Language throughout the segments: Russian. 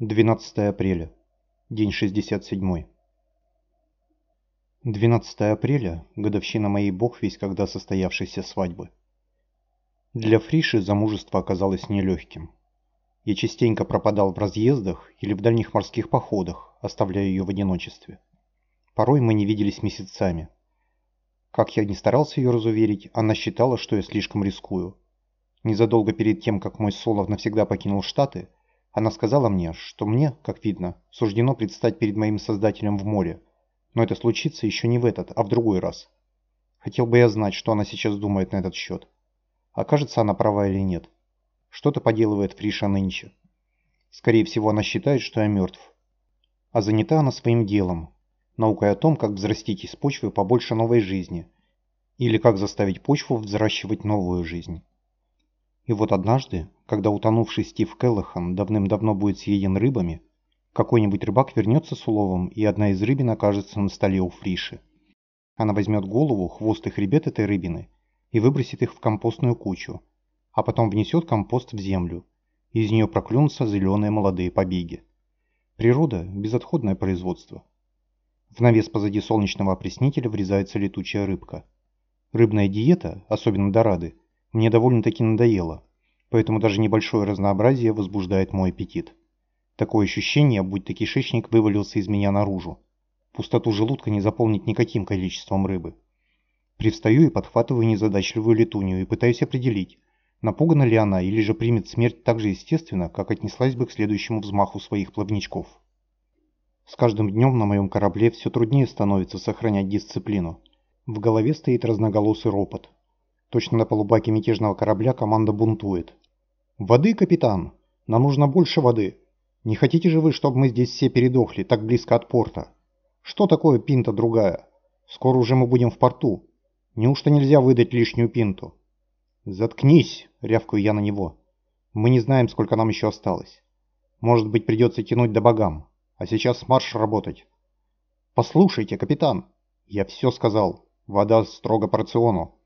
12 апреля. День 67. 12 апреля – годовщина моей бог весь когда состоявшейся свадьбы. Для Фриши замужество оказалось нелегким. Я частенько пропадал в разъездах или в дальних морских походах, оставляя ее в одиночестве. Порой мы не виделись месяцами. Как я не старался ее разуверить, она считала, что я слишком рискую. Незадолго перед тем, как мой Солов навсегда покинул Штаты, она сказала мне, что мне, как видно, суждено предстать перед моим Создателем в море, но это случится еще не в этот, а в другой раз. Хотел бы я знать, что она сейчас думает на этот счет. Окажется она права или нет. Что-то поделывает Фриша нынче. Скорее всего, она считает, что я мертв. А занята она своим делом, наукой о том, как взрастить из почвы побольше новой жизни, или как заставить почву взращивать новую жизнь. И вот однажды, когда утонувший Стив Келлахан давным-давно будет съеден рыбами, какой-нибудь рыбак вернется с уловом, и одна из рыбин окажется на столе у Фриши. Она возьмет голову, хвост и хребет этой рыбины и выбросит их в компостную кучу, а потом внесет компост в землю, и из нее проклюнутся зеленые молодые побеги. Природа – безотходное производство. В навес позади солнечного опреснителя врезается летучая рыбка. Рыбная диета, особенно дорады, мне довольно-таки надоело, поэтому даже небольшое разнообразие возбуждает мой аппетит. Такое ощущение, будто кишечник вывалился из меня наружу. Пустоту желудка не заполнить никаким количеством рыбы. Привстаю и подхватываю незадачливую летунью и пытаюсь определить, напугана ли она или же примет смерть так же естественно, как отнеслась бы к следующему взмаху своих плавничков. С каждым днем на моем корабле все труднее становится сохранять дисциплину. В голове стоит разноголосый ропот. Точно на полубаке мятежного корабля команда бунтует. «Воды, капитан! Нам нужно больше воды! Не хотите же вы, чтобы мы здесь все передохли, так близко от порта? Что такое пинта другая? Скоро уже мы будем в порту. Неужто нельзя выдать лишнюю пинту?» «Заткнись!» — рявкаю я на него. «Мы не знаем, сколько нам еще осталось. Может быть, придется тянуть до богам. А сейчас марш работать!» «Послушайте, капитан!» «Я все сказал. Вода строго по рациону.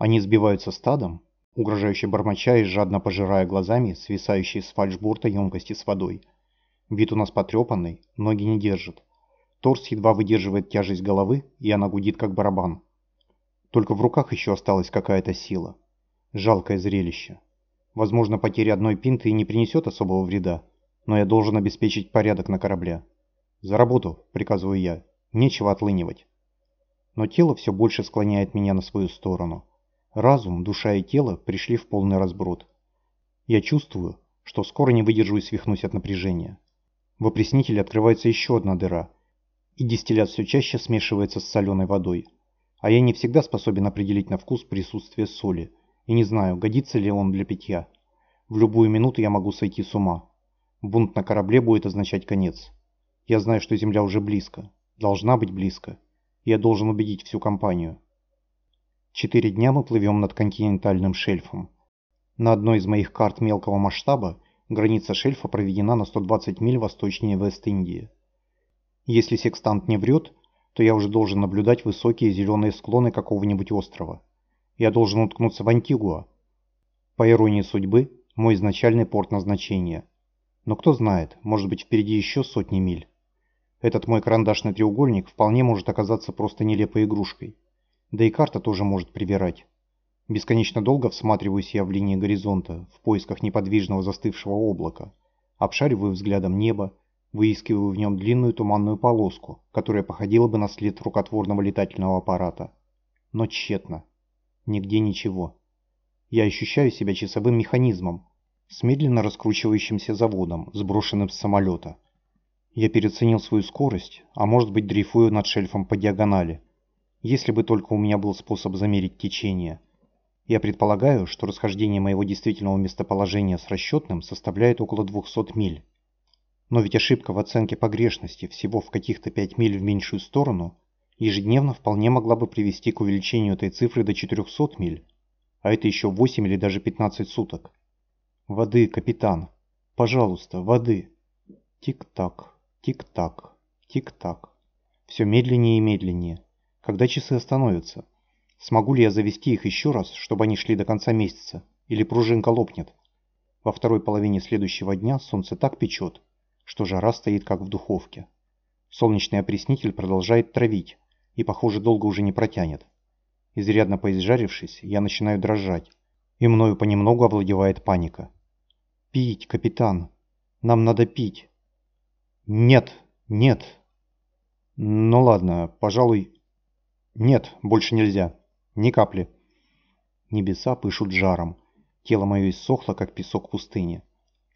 Они сбиваются стадом, угрожающе бормоча и жадно пожирая глазами свисающие с фальшбурта емкости с водой. Вид у нас потрепанный, ноги не держат. Торс едва выдерживает тяжесть головы, и она гудит как барабан. Только в руках еще осталась какая-то сила. Жалкое зрелище. Возможно, потеря одной пинты и не принесет особого вреда, но я должен обеспечить порядок на корабле. «За работу!» – приказываю я. Нечего отлынивать. Но тело все больше склоняет меня на свою сторону. Разум, душа и тело пришли в полный разброд. Я чувствую, что скоро не выдержу и свихнусь от напряжения. В опреснителе открывается еще одна дыра, и дистиллят все чаще смешивается с соленой водой. А я не всегда способен определить на вкус присутствие соли, и не знаю, годится ли он для питья. В любую минуту я могу сойти с ума. Бунт на корабле будет означать конец. Я знаю, что Земля уже близко. Должна быть близко. Я должен убедить всю компанию. Четыре дня мы плывем над континентальным шельфом. На одной из моих карт мелкого масштаба граница шельфа проведена на 120 миль восточнее Вест-Индии. Если секстант не врет, то я уже должен наблюдать высокие зеленые склоны какого-нибудь острова. Я должен уткнуться в Антигуа. По иронии судьбы, мой изначальный порт назначения. Но кто знает, может быть впереди еще сотни миль. Этот мой карандашный треугольник вполне может оказаться просто нелепой игрушкой. Да и карта тоже может привирать. Бесконечно долго всматриваюсь я в линии горизонта, в поисках неподвижного застывшего облака. Обшариваю взглядом небо, выискиваю в нем длинную туманную полоску, которая походила бы на след рукотворного летательного аппарата. Но тщетно. Нигде ничего. Я ощущаю себя часовым механизмом, с медленно раскручивающимся заводом, сброшенным с самолета. Я переоценил свою скорость, а может быть дрейфую над шельфом по диагонали, если бы только у меня был способ замерить течение. Я предполагаю, что расхождение моего действительного местоположения с расчетным составляет около 200 миль. Но ведь ошибка в оценке погрешности всего в каких-то 5 миль в меньшую сторону ежедневно вполне могла бы привести к увеличению этой цифры до 400 миль, а это еще 8 или даже 15 суток. Воды, капитан. Пожалуйста, воды. Тик-так, тик-так, тик-так. Все медленнее и медленнее. Когда часы остановятся? Смогу ли я завести их еще раз, чтобы они шли до конца месяца? Или пружинка лопнет? Во второй половине следующего дня солнце так печет, что жара стоит как в духовке. Солнечный опреснитель продолжает травить и, похоже, долго уже не протянет. Изрядно поизжарившись, я начинаю дрожать, и мною понемногу овладевает паника. «Пить, капитан! Нам надо пить!» «Нет, нет!» «Ну ладно, пожалуй...» «Нет, больше нельзя. Ни капли». Небеса пышут жаром. Тело мое иссохло, как песок пустыни.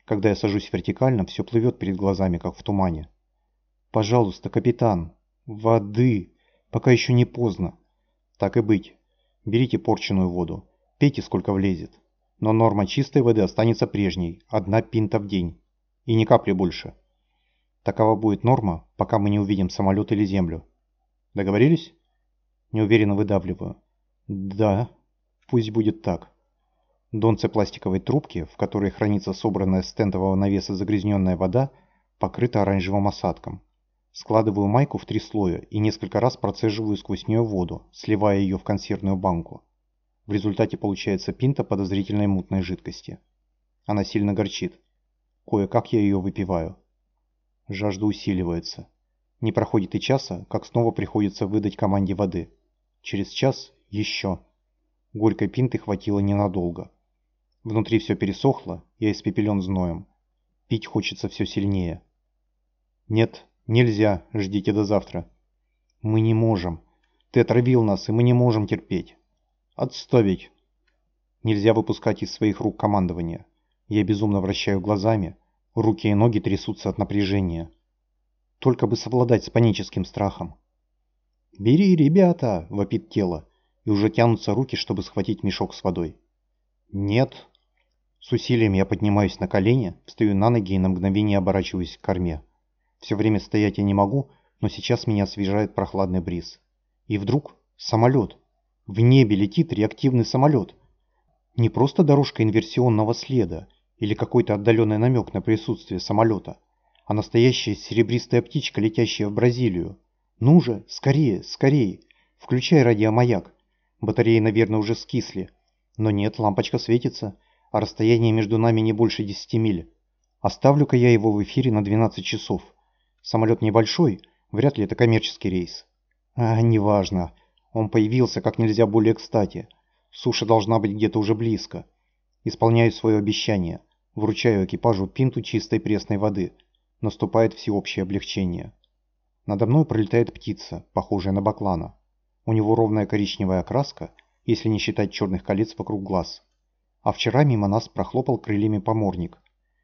Когда я сажусь вертикально, все плывет перед глазами, как в тумане. «Пожалуйста, капитан! Воды! Пока еще не поздно!» «Так и быть. Берите порченую воду. Пейте, сколько влезет. Но норма чистой воды останется прежней, одна пинта в день. И ни капли больше. Такова будет норма, пока мы не увидим самолет или землю. Договорились? Неуверенно выдавливаю. Да, пусть будет так. Донце пластиковой трубки, в которой хранится собранная с тентового навеса загрязненная вода, покрыта оранжевым осадком. Складываю майку в три слоя и несколько раз процеживаю сквозь нее воду, сливая ее в консервную банку. В результате получается пинта подозрительной мутной жидкости. Она сильно горчит. Кое-как я ее выпиваю. Жажда усиливается. Не проходит и часа, как снова приходится выдать команде воды. Через час еще. Горькой пинты хватило ненадолго. Внутри все пересохло, я испепелен зноем. Пить хочется все сильнее. Нет, нельзя, ждите до завтра. Мы не можем. Ты отравил нас, и мы не можем терпеть. Отставить. Нельзя выпускать из своих рук командование. Я безумно вращаю глазами. Руки и ноги трясутся от напряжения. Только бы совладать с паническим страхом. «Бери, ребята!» – вопит тело, и уже тянутся руки, чтобы схватить мешок с водой. «Нет!» С усилием я поднимаюсь на колени, встаю на ноги и на мгновение оборачиваюсь к корме. Все время стоять я не могу, но сейчас меня освежает прохладный бриз. И вдруг самолет. В небе летит реактивный самолет. Не просто дорожка инверсионного следа или какой-то отдаленный намек на присутствие самолета, а настоящая серебристая птичка, летящая в Бразилию. Ну же, скорее, скорее, включай радиомаяк. Батареи, наверное, уже скисли. Но нет, лампочка светится, а расстояние между нами не больше 10 миль. Оставлю-ка я его в эфире на 12 часов. Самолет небольшой, вряд ли это коммерческий рейс. А, неважно. Он появился как нельзя более кстати. Суша должна быть где-то уже близко. Исполняю свое обещание. Вручаю экипажу пинту чистой пресной воды. Наступает всеобщее облегчение. Надо мной пролетает птица, похожая на баклана. У него ровная коричневая окраска, если не считать черных колец вокруг глаз. А вчера мимо нас прохлопал крыльями поморник.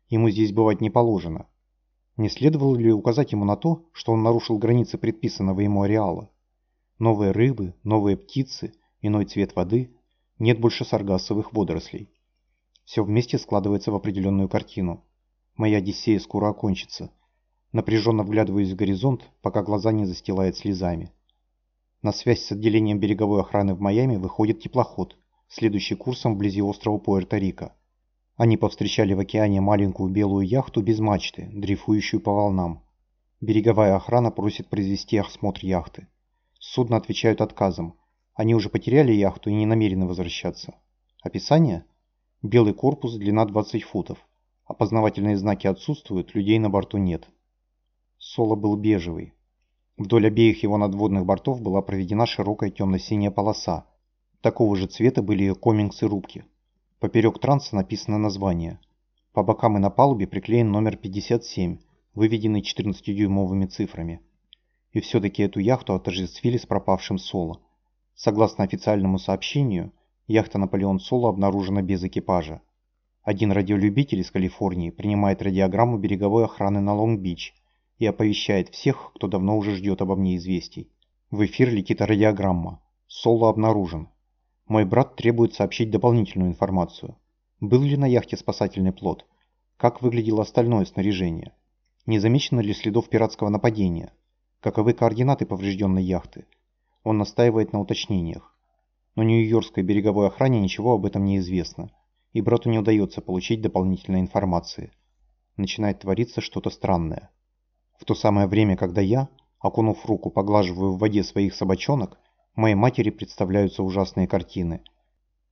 Ему здесь бывать не положено. Не следовало ли указать ему на то, что он нарушил границы предписанного ему ареала? Новые рыбы, новые птицы, иной цвет воды, нет больше саргассовых водорослей. Все вместе складывается в определенную картину. Моя Одиссея скоро окончится. Напряженно вглядываюсь в горизонт, пока глаза не застилает слезами. На связь с отделением береговой охраны в Майами выходит теплоход, следующий курсом вблизи острова Пуэрто-Рико. Они повстречали в океане маленькую белую яхту без мачты, дрейфующую по волнам. Береговая охрана просит произвести осмотр яхты. Судно отвечают отказом. Они уже потеряли яхту и не намерены возвращаться. Описание? Белый корпус, длина 20 футов. Опознавательные знаки отсутствуют, людей на борту нет. Соло был бежевый. Вдоль обеих его надводных бортов была проведена широкая темно-синяя полоса. Такого же цвета были ее комингсы рубки. Поперек транса написано название. По бокам и на палубе приклеен номер 57, выведенный 14-дюймовыми цифрами. И все-таки эту яхту отождествили с пропавшим Соло. Согласно официальному сообщению, яхта Наполеон Соло обнаружена без экипажа. Один радиолюбитель из Калифорнии принимает радиограмму береговой охраны на Лонг-Бич и оповещает всех, кто давно уже ждет обо мне известий. В эфир летит радиограмма. Соло обнаружен. Мой брат требует сообщить дополнительную информацию. Был ли на яхте спасательный плот? Как выглядело остальное снаряжение? Не замечено ли следов пиратского нападения? каковы координаты поврежденной яхты. Он настаивает на уточнениях. Но Нью-Йоркской береговой охране ничего об этом не известно, и брату не удается получить дополнительной информации. Начинает твориться что-то странное. В то самое время, когда я, окунув руку, поглаживаю в воде своих собачонок, моей матери представляются ужасные картины.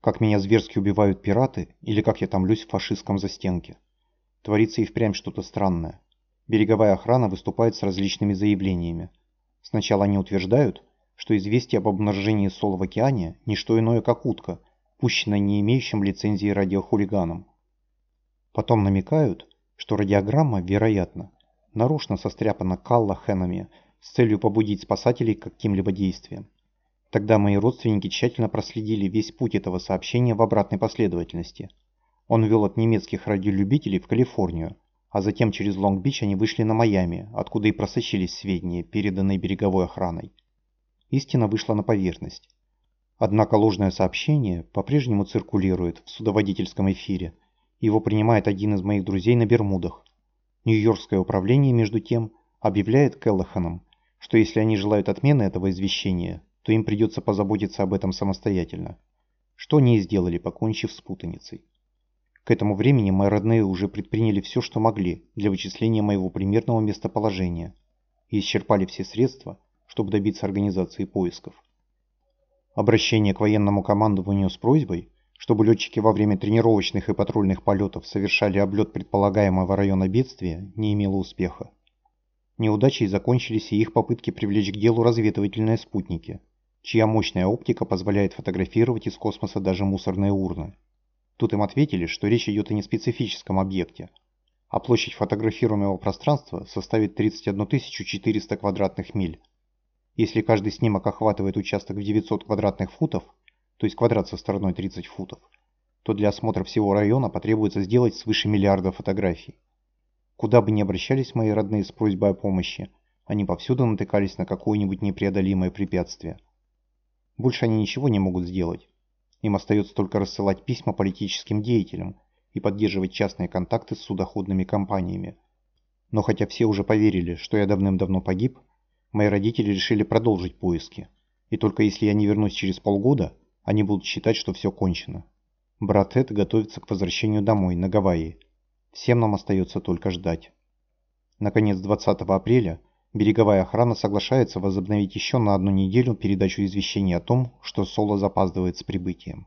как меня зверски убивают пираты или как я томлюсь в фашистском застенке. Творится и впрямь что-то странное. Береговая охрана выступает с различными заявлениями. Сначала они утверждают, что известие об обнаружении Сола в океане – не что иное, как утка, пущенная не имеющим лицензии радиохулиганом. Потом намекают, что радиограмма, вероятно, нарочно состряпана Каллахенами с целью побудить спасателей к каким-либо действиям. Тогда мои родственники тщательно проследили весь путь этого сообщения в обратной последовательности. Он вел от немецких радиолюбителей в Калифорнию, а затем через Лонг-Бич они вышли на Майами, откуда и просочились сведения, переданные береговой охраной. Истина вышла на поверхность. Однако ложное сообщение по-прежнему циркулирует в судоводительском эфире. Его принимает один из моих друзей на Бермудах. Нью-Йоркское управление, между тем, объявляет Келлаханом, что если они желают отмены этого извещения, то им придется позаботиться об этом самостоятельно. Что они и сделали, покончив с путаницей. К этому времени мои родные уже предприняли все, что могли для вычисления моего примерного местоположения и исчерпали все средства, чтобы добиться организации поисков. Обращение к военному командованию с просьбой, чтобы летчики во время тренировочных и патрульных полетов совершали облет предполагаемого района бедствия, не имело успеха. Неудачей закончились и их попытки привлечь к делу разведывательные спутники, чья мощная оптика позволяет фотографировать из космоса даже мусорные урны. Тут им ответили, что речь идет о неспецифическом объекте, а площадь фотографируемого пространства составит 31 400 квадратных миль. Если каждый снимок охватывает участок в 900 квадратных футов, то есть квадрат со стороной 30 футов, то для осмотра всего района потребуется сделать свыше миллиарда фотографий. Куда бы ни обращались мои родные с просьбой о помощи, они повсюду натыкались на какое-нибудь непреодолимое препятствие. Больше они ничего не могут сделать. Им остается только рассылать письма политическим деятелям и поддерживать частные контакты с судоходными компаниями. Но хотя все уже поверили, что я давным-давно погиб, мои родители решили продолжить поиски. И только если я не вернусь через полгода, они будут считать, что все кончено. Брат Эд готовится к возвращению домой, на Гавайи. Всем нам остается только ждать. Наконец, 20 апреля Береговая охрана соглашается возобновить еще на одну неделю передачу извещений о том, что Соло запаздывает с прибытием.